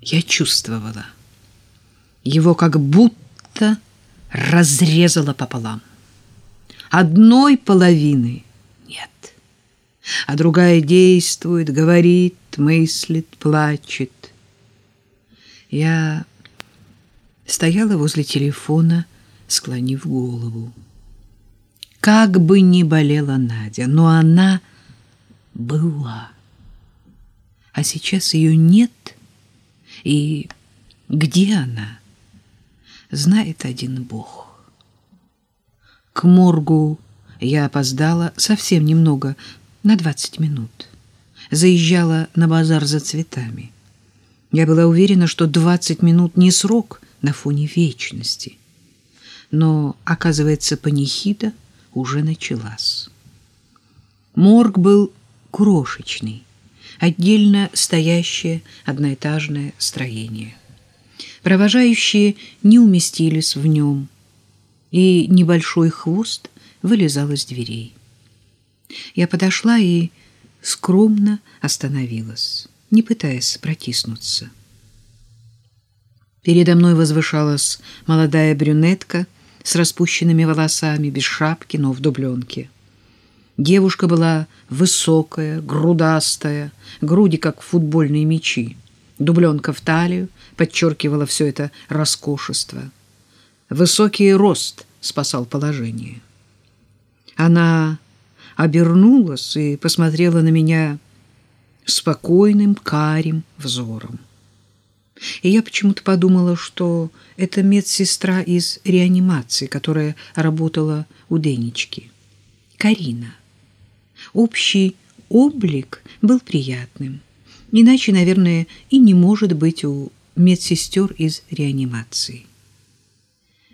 Я чувствовала. Его как будто разрезало пополам. Одной половины нет, а другая действует, говорит, мыслит, плачет. Я стояла возле телефона, склонив голову. Как бы ни болела Надя, но она была. А сейчас ее нет, и где она, знает один Бог. К моргу я опоздала совсем немного, на двадцать минут. Заезжала на базар за цветами. Я была уверена, что двадцать минут не срок на фоне вечности. Но, оказывается, панихида уже началась. Морг был крошечный, отдельно стоящее одноэтажное строение. Провожающие не уместились в нем, и небольшой хвост вылезал из дверей. Я подошла и скромно остановилась, не пытаясь протиснуться. Передо мной возвышалась молодая брюнетка с распущенными волосами, без шапки, но в дубленке. Девушка была высокая, грудастая, груди как футбольные мячи. Дубленка в талию подчеркивала все это роскошество. Высокий рост спасал положение. Она обернулась и посмотрела на меня спокойным, карим взором. И я почему-то подумала, что это медсестра из реанимации, которая работала у Денечки. Карина. Общий облик был приятным. Иначе, наверное, и не может быть у медсестер из реанимации.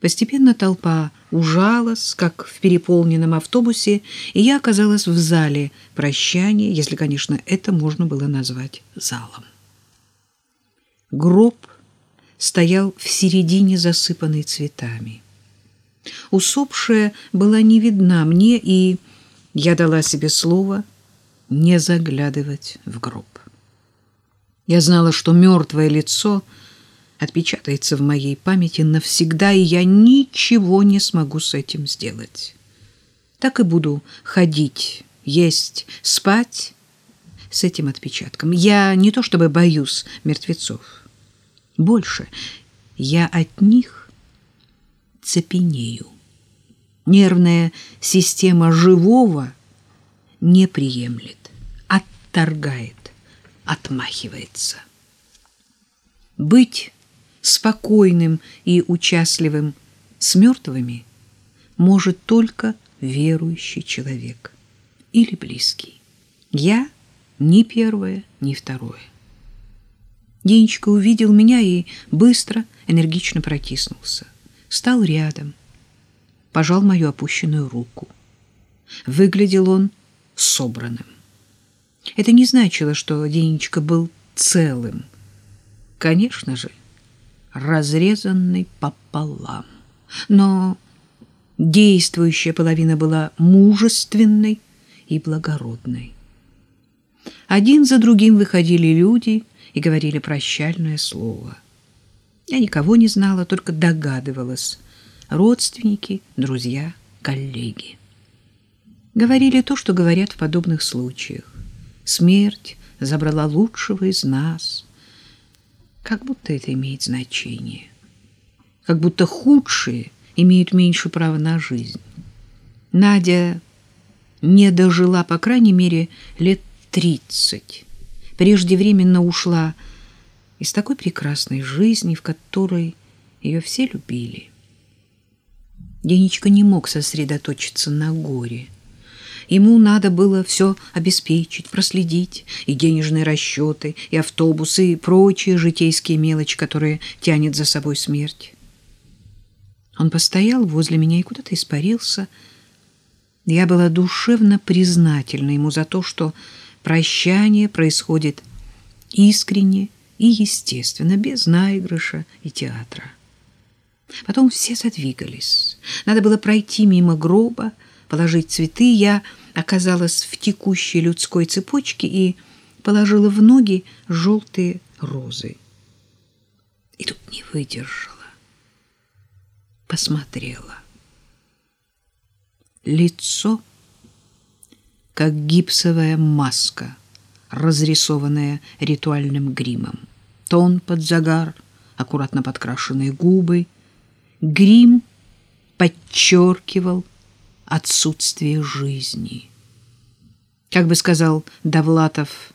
Постепенно толпа ужалась, как в переполненном автобусе, и я оказалась в зале прощания, если, конечно, это можно было назвать залом. Гроб стоял в середине, засыпанный цветами. Усопшая была не видна мне, и я дала себе слово не заглядывать в гроб. Я знала, что мертвое лицо отпечатается в моей памяти навсегда, и я ничего не смогу с этим сделать. Так и буду ходить, есть, спать с этим отпечатком. Я не то чтобы боюсь мертвецов. Больше я от них цепенею нервная система живого не приемлет, отторгает, отмахивается. Быть спокойным и участливым с мертвыми может только верующий человек или близкий. Я ни первое, ни второе. Денечка увидел меня и быстро, энергично протиснулся. Стал рядом — пожал мою опущенную руку. Выглядел он собранным. Это не значило, что Денечка был целым. Конечно же, разрезанный пополам. Но действующая половина была мужественной и благородной. Один за другим выходили люди и говорили прощальное слово. Я никого не знала, только догадывалась, родственники, друзья, коллеги. Говорили то, что говорят в подобных случаях. Смерть забрала лучшего из нас. Как будто это имеет значение. Как будто худшие имеют меньше права на жизнь. Надя не дожила, по крайней мере, лет тридцать. Преждевременно ушла из такой прекрасной жизни, в которой ее все любили. Денечка не мог сосредоточиться на горе. Ему надо было все обеспечить, проследить, и денежные расчеты, и автобусы, и прочие житейские мелочи, которые тянет за собой смерть. Он постоял возле меня и куда-то испарился. Я была душевно признательна ему за то, что прощание происходит искренне и естественно, без наигрыша и театра. Потом все задвигались. Надо было пройти мимо гроба, положить цветы. Я оказалась в текущей людской цепочке и положила в ноги желтые розы. И тут не выдержала. Посмотрела. Лицо, как гипсовая маска, разрисованная ритуальным гримом. Тон под загар, аккуратно подкрашенные губы. Грим подчеркивал отсутствие жизни. Как бы сказал Довлатов,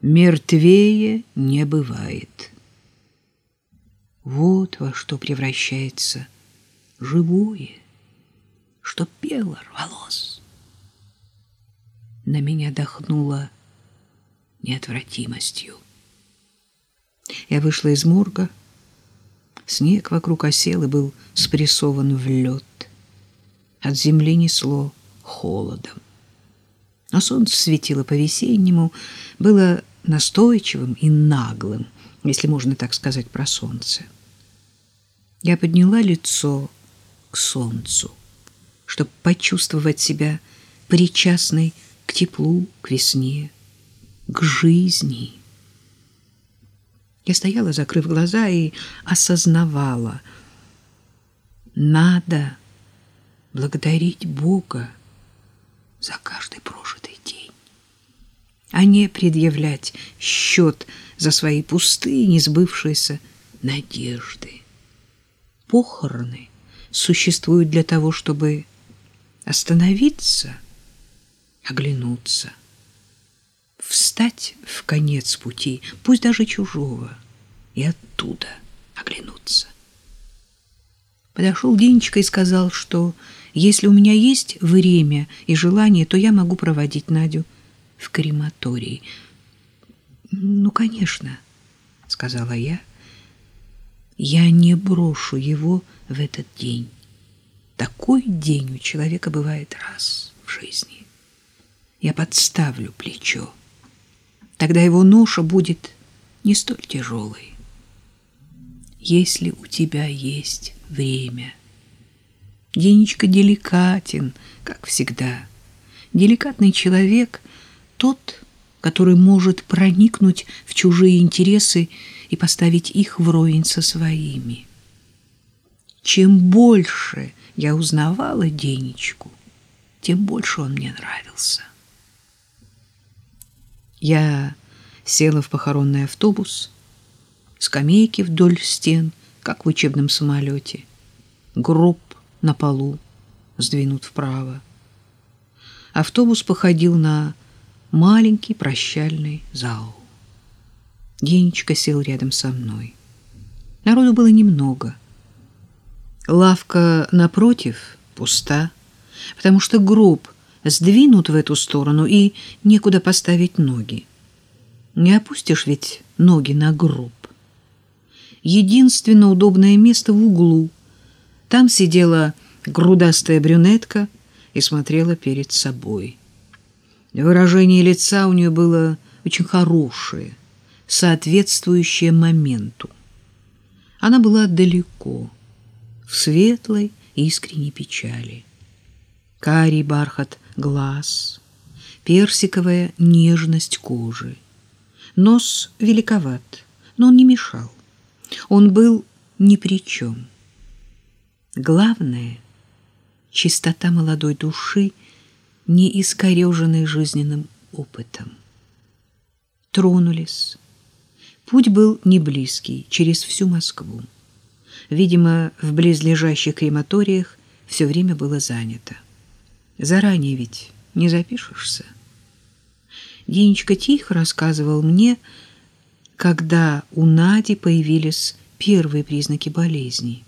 мертвее не бывает. Вот во что превращается живое, что пело рвалось. На меня дохнуло неотвратимостью. Я вышла из морга. Снег вокруг осел и был спрессован в лед. От земли несло холодом. Но солнце светило по-весеннему, было настойчивым и наглым, если можно так сказать про солнце. Я подняла лицо к солнцу, чтобы почувствовать себя причастной к теплу, к весне, к жизни. Я стояла, закрыв глаза, и осознавала. Надо благодарить Бога за каждый прожитый день, а не предъявлять счет за свои пустые, несбывшиеся надежды. Похороны существуют для того, чтобы остановиться, оглянуться, встать в конец пути, пусть даже чужого, и оттуда оглянуться. Подошел Денечка и сказал, что если у меня есть время и желание, то я могу проводить Надю в крематории. Ну, конечно, сказала я. Я не брошу его в этот день. Такой день у человека бывает раз в жизни. Я подставлю плечо. Тогда его ноша будет не столь тяжелой. Если у тебя есть время. Денечка деликатен, как всегда. Деликатный человек — тот, который может проникнуть в чужие интересы и поставить их вровень со своими. Чем больше я узнавала Денечку, тем больше он мне нравился. Я села в похоронный автобус, скамейки вдоль стен, как в учебном самолете — Гроб на полу сдвинут вправо. Автобус походил на маленький прощальный зал. Денечка сел рядом со мной. Народу было немного. Лавка напротив пуста, потому что гроб сдвинут в эту сторону и некуда поставить ноги. Не опустишь ведь ноги на гроб. Единственно удобное место в углу, там сидела грудастая брюнетка и смотрела перед собой. Выражение лица у нее было очень хорошее, соответствующее моменту. Она была далеко, в светлой искренней печали. Карий бархат глаз, персиковая нежность кожи. Нос великоват, но он не мешал. Он был ни при чем. Главное — чистота молодой души, не искореженной жизненным опытом. Тронулись. Путь был не близкий, через всю Москву. Видимо, в близлежащих крематориях все время было занято. Заранее ведь не запишешься. Денечка тихо рассказывал мне, когда у Нади появились первые признаки болезни.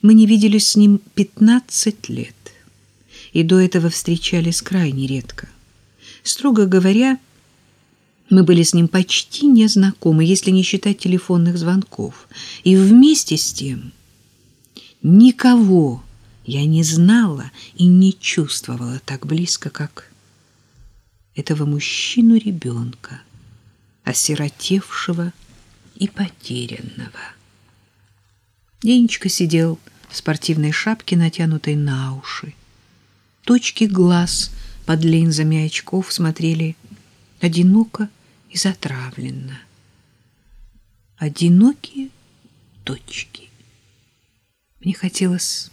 Мы не виделись с ним 15 лет, и до этого встречались крайне редко. Строго говоря, мы были с ним почти незнакомы, если не считать телефонных звонков. И вместе с тем никого я не знала и не чувствовала так близко, как этого мужчину-ребенка, осиротевшего и потерянного. Денечка сидел в спортивной шапке, натянутой на уши. Точки глаз под линзами очков смотрели одиноко и затравленно. Одинокие точки. Мне хотелось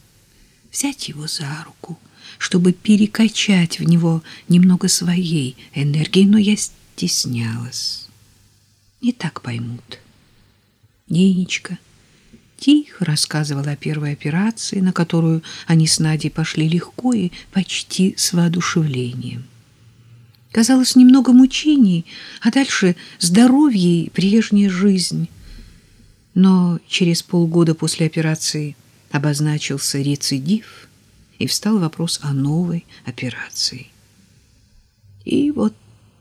взять его за руку, чтобы перекачать в него немного своей энергии, но я стеснялась. Не так поймут. Денечка тихо рассказывала о первой операции, на которую они с Надей пошли легко и почти с воодушевлением. Казалось, немного мучений, а дальше здоровье и прежняя жизнь. Но через полгода после операции обозначился рецидив, и встал вопрос о новой операции. И вот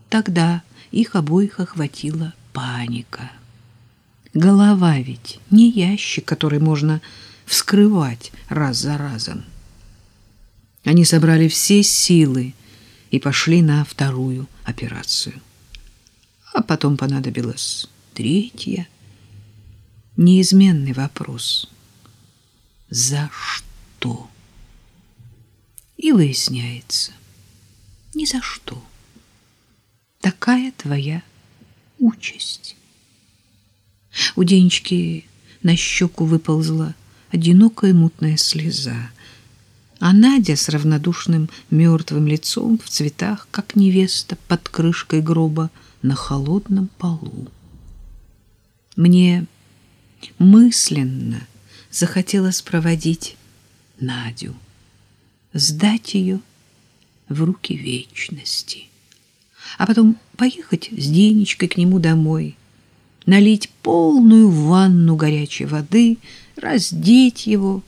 тогда их обоих охватила паника. Голова ведь не ящик, который можно вскрывать раз за разом. Они собрали все силы и пошли на вторую операцию. А потом понадобилась третья. Неизменный вопрос. За что? И выясняется, ни за что. Такая твоя участь. У Денечки на щеку выползла одинокая мутная слеза, а Надя с равнодушным мертвым лицом в цветах, как невеста под крышкой гроба на холодном полу. Мне мысленно захотелось проводить Надю, сдать ее в руки вечности, а потом поехать с Денечкой к нему домой — налить полную ванну горячей воды, раздеть его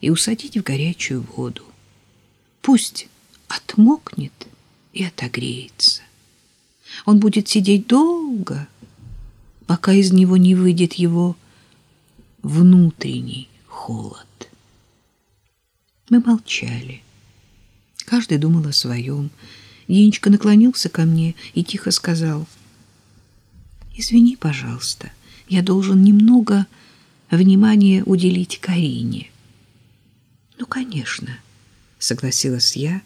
и усадить в горячую воду. Пусть отмокнет и отогреется. Он будет сидеть долго, пока из него не выйдет его внутренний холод. Мы молчали. Каждый думал о своем. Денечка наклонился ко мне и тихо сказал — Извини, пожалуйста, я должен немного внимания уделить Карине. Ну, конечно, согласилась я.